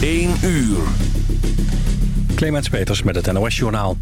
1 uur. Clemens Peters met het NOS-journaal.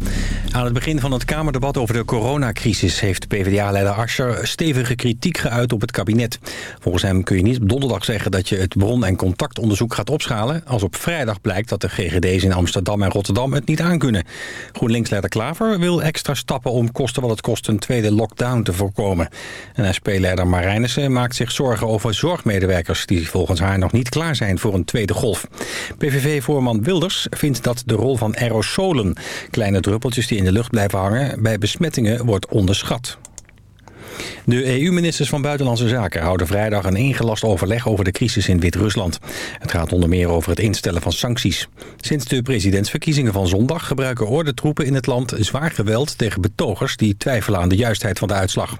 Aan het begin van het Kamerdebat over de coronacrisis... heeft PvdA-leider Ascher stevige kritiek geuit op het kabinet. Volgens hem kun je niet op donderdag zeggen... dat je het bron- en contactonderzoek gaat opschalen... als op vrijdag blijkt dat de GGD's in Amsterdam en Rotterdam het niet aankunnen. GroenLinks-leider Klaver wil extra stappen om kosten wat het kost... een tweede lockdown te voorkomen. En SP-leider Marijnissen maakt zich zorgen over zorgmedewerkers... die volgens haar nog niet klaar zijn voor een tweede golf. PVV-voorman Wilders vindt dat de rol van aerosolen. Kleine druppeltjes die in de lucht blijven hangen bij besmettingen wordt onderschat. De EU-ministers van Buitenlandse Zaken houden vrijdag een ingelast overleg over de crisis in Wit-Rusland. Het gaat onder meer over het instellen van sancties. Sinds de presidentsverkiezingen van zondag gebruiken ordentroepen in het land zwaar geweld tegen betogers die twijfelen aan de juistheid van de uitslag.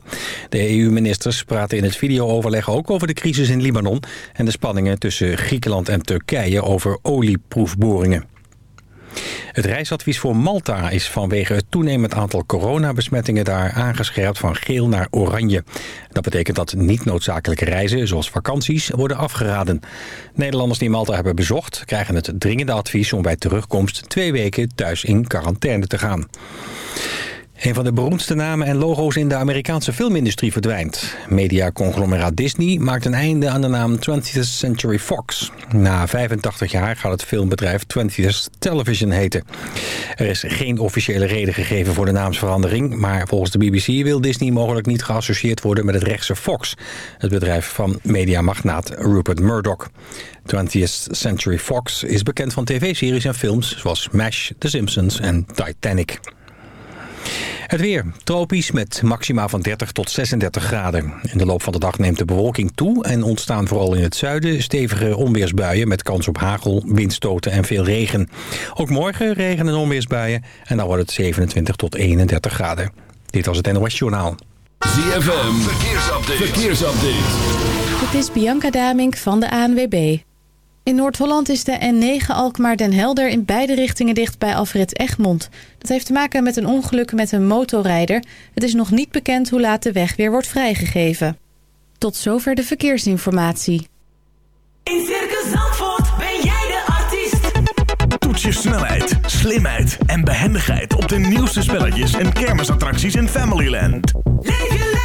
De EU-ministers praten in het videooverleg ook over de crisis in Libanon en de spanningen tussen Griekenland en Turkije over olieproefboringen. Het reisadvies voor Malta is vanwege het toenemend aantal coronabesmettingen daar aangescherpt van geel naar oranje. Dat betekent dat niet noodzakelijke reizen, zoals vakanties, worden afgeraden. Nederlanders die Malta hebben bezocht krijgen het dringende advies om bij terugkomst twee weken thuis in quarantaine te gaan. Een van de beroemdste namen en logo's in de Amerikaanse filmindustrie verdwijnt. Mediaconglomeraat Disney maakt een einde aan de naam 20th Century Fox. Na 85 jaar gaat het filmbedrijf 20th Television heten. Er is geen officiële reden gegeven voor de naamsverandering... maar volgens de BBC wil Disney mogelijk niet geassocieerd worden met het rechtse Fox... het bedrijf van mediamagnaat Rupert Murdoch. 20th Century Fox is bekend van tv-series en films zoals MASH, The Simpsons en Titanic. Het weer. Tropisch met maxima van 30 tot 36 graden. In de loop van de dag neemt de bewolking toe... en ontstaan vooral in het zuiden stevige onweersbuien... met kans op hagel, windstoten en veel regen. Ook morgen regen en onweersbuien... en dan wordt het 27 tot 31 graden. Dit was het NOS Journaal. ZFM. Verkeersupdate. Verkeersupdate. Dit is Bianca Damink van de ANWB. In Noord-Holland is de N9 Alkmaar-Den Helder in beide richtingen dicht bij Alfred Egmond. Dat heeft te maken met een ongeluk met een motorrijder. Het is nog niet bekend hoe laat de weg weer wordt vrijgegeven. Tot zover de verkeersinformatie. In Circus Zandvoort ben jij de artiest. Toets je snelheid, slimheid en behendigheid op de nieuwste spelletjes en kermisattracties in Familyland. Leef je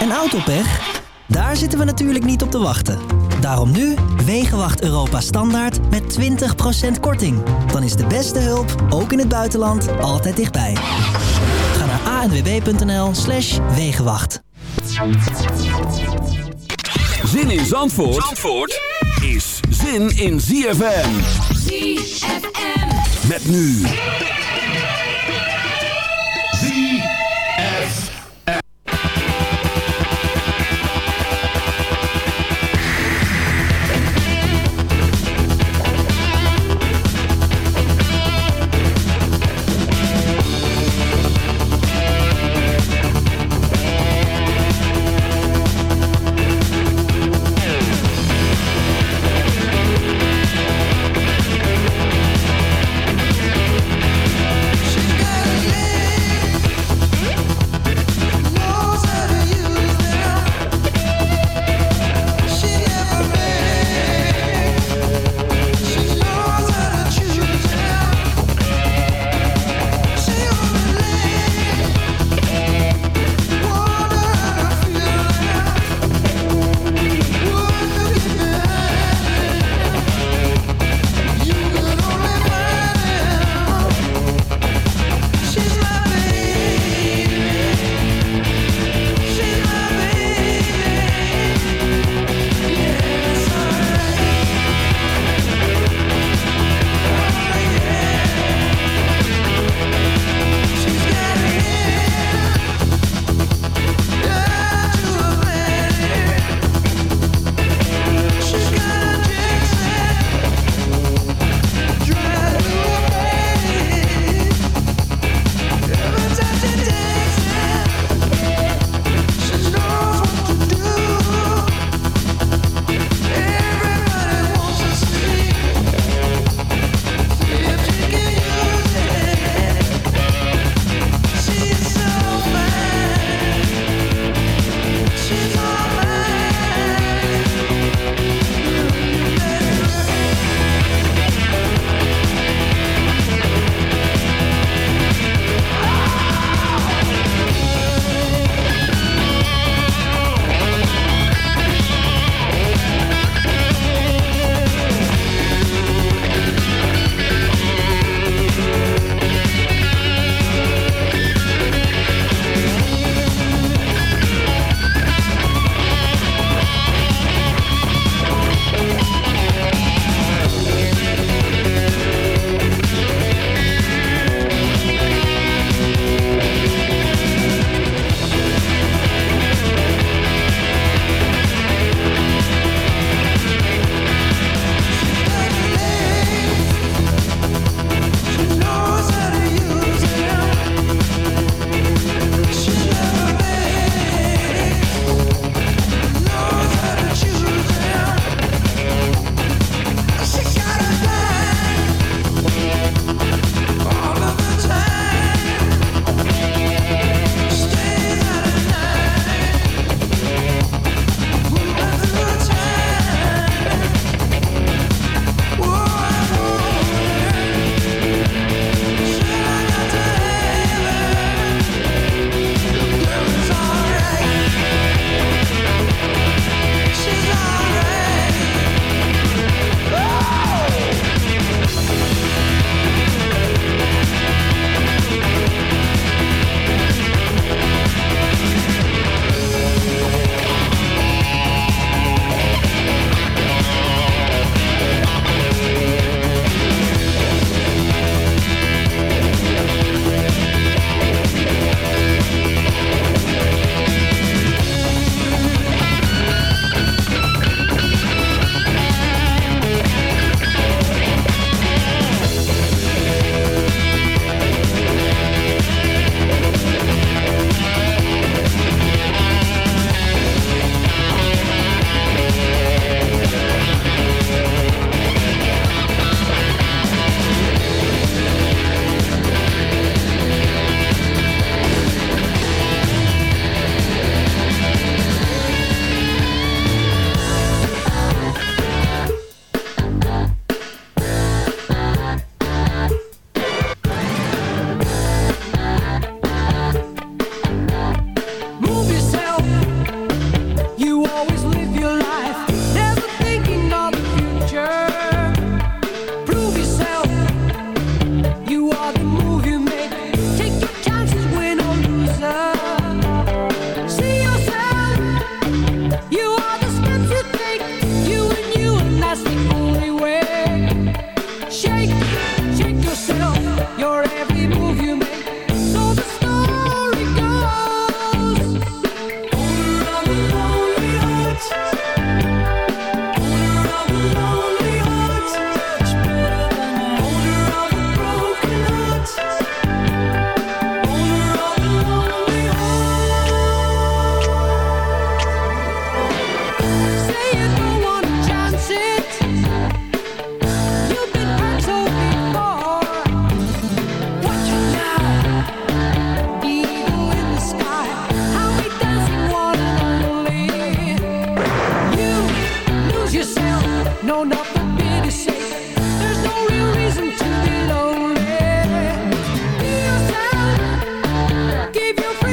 En autopech? Daar zitten we natuurlijk niet op te wachten. Daarom nu Wegenwacht Europa Standaard met 20% korting. Dan is de beste hulp, ook in het buitenland, altijd dichtbij. Ga naar anwb.nl slash Wegenwacht. Zin in Zandvoort, Zandvoort is zin in ZFM. ZFM. Met nu. give you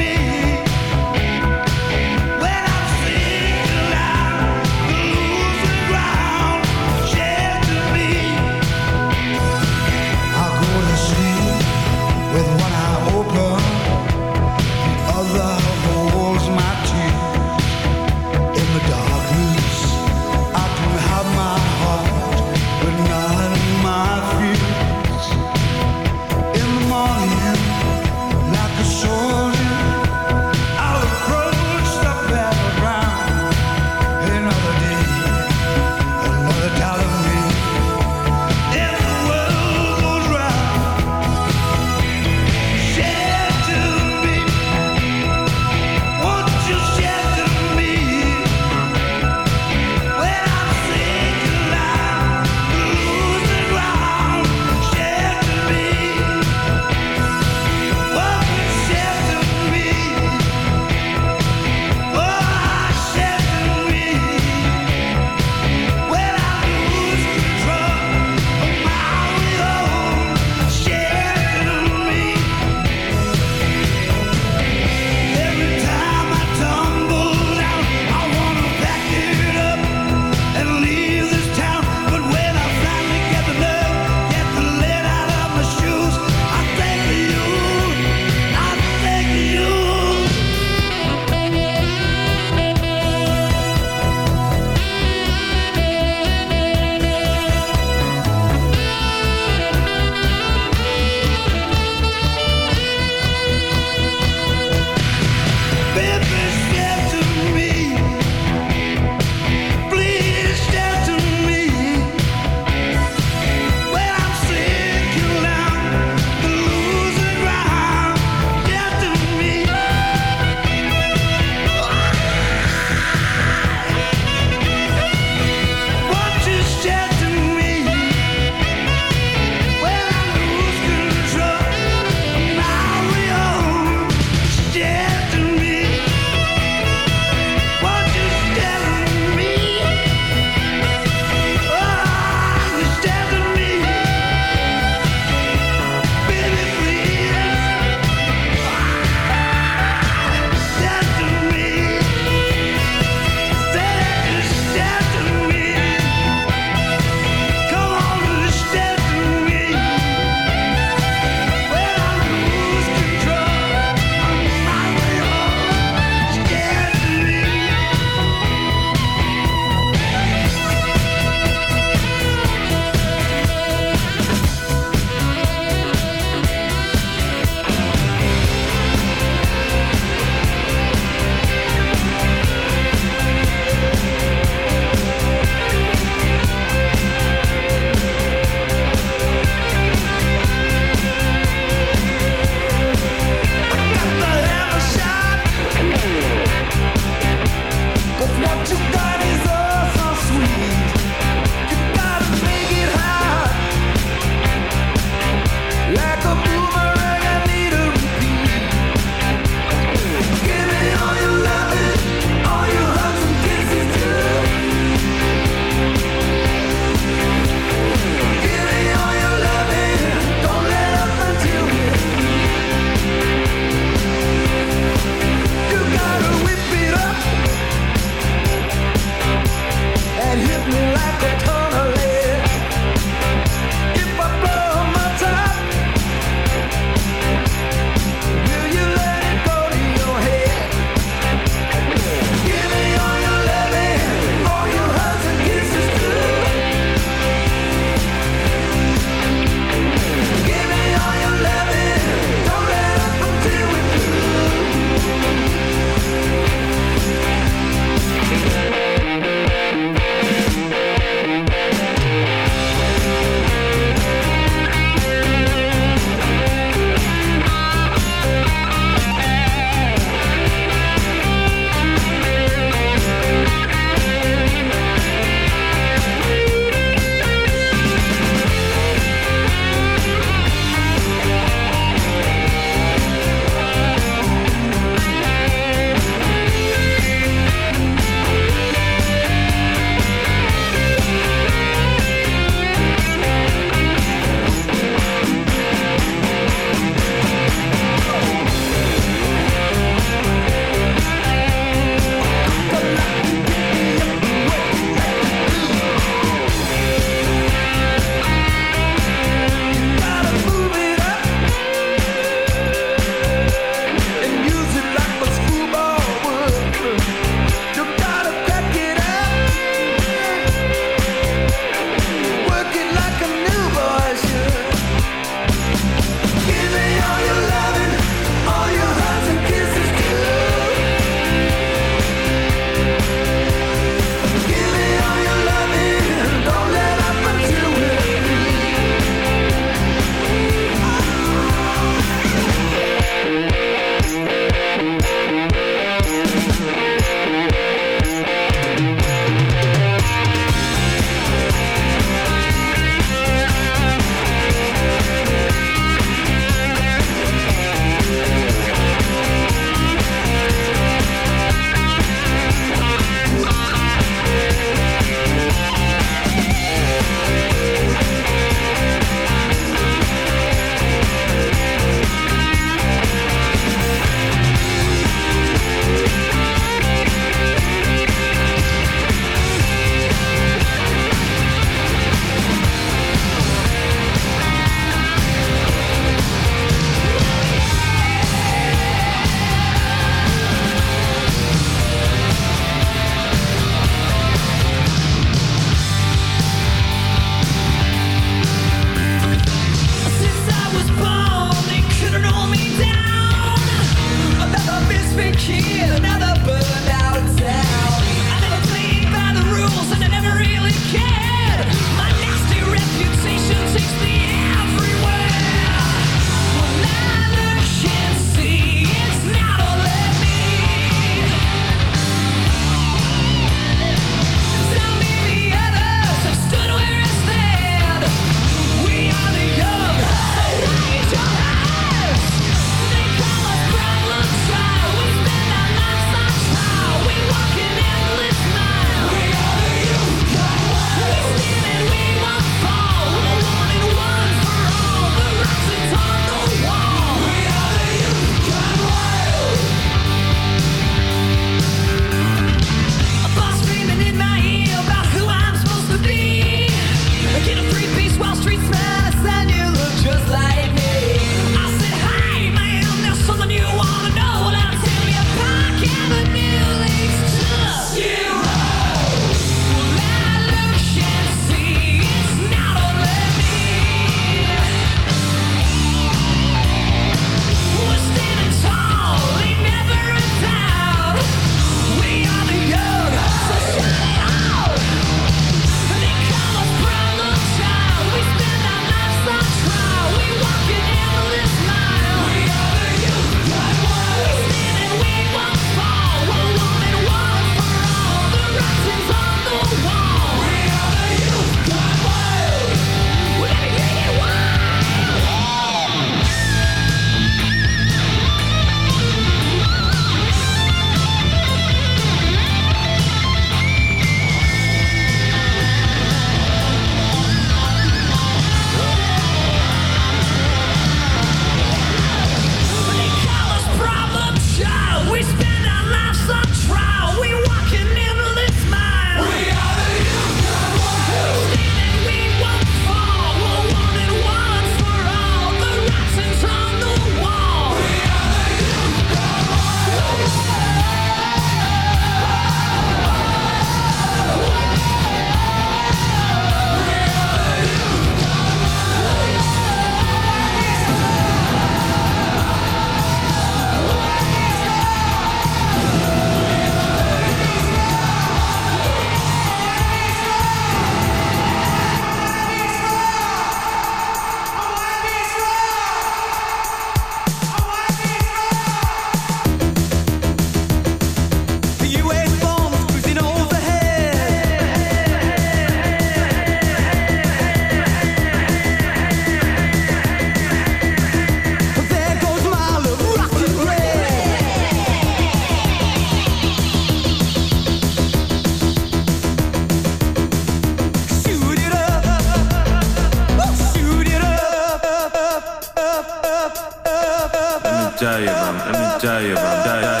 tell you een let me.